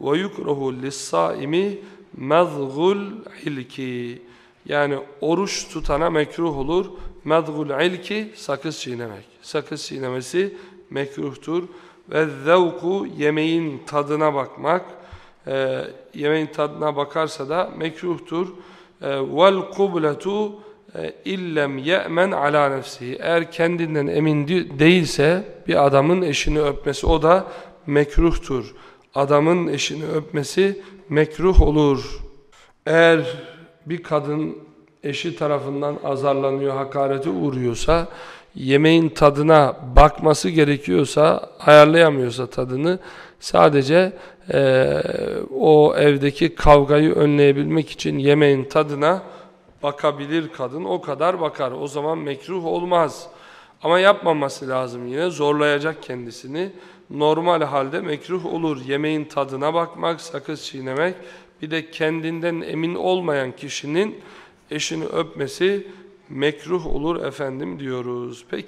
ve yukruhu lis-saimi mezgul ilki. Yani oruç tutana mekruh olur. Mezgul ilki sakız çiğnemek. Sakız çiğnemesi mekruhtur. Ve zevku yemeğin tadına bakmak. E, yemeğin tadına bakarsa da mekruhtur. E, vel kubletu e, illem ye'men ala nefsihi. Eğer kendinden emin değilse bir adamın eşini öpmesi o da mekruhtur. Adamın eşini öpmesi mekruh olur. Eğer bir kadın eşi tarafından azarlanıyor, hakarete uğruyorsa, yemeğin tadına bakması gerekiyorsa, ayarlayamıyorsa tadını, sadece e, o evdeki kavgayı önleyebilmek için yemeğin tadına bakabilir kadın. O kadar bakar. O zaman mekruh olmaz. Ama yapmaması lazım yine. Zorlayacak kendisini. Normal halde mekruh olur. Yemeğin tadına bakmak, sakız çiğnemek. Bir de kendinden emin olmayan kişinin eşini öpmesi mekruh olur efendim diyoruz. Peki.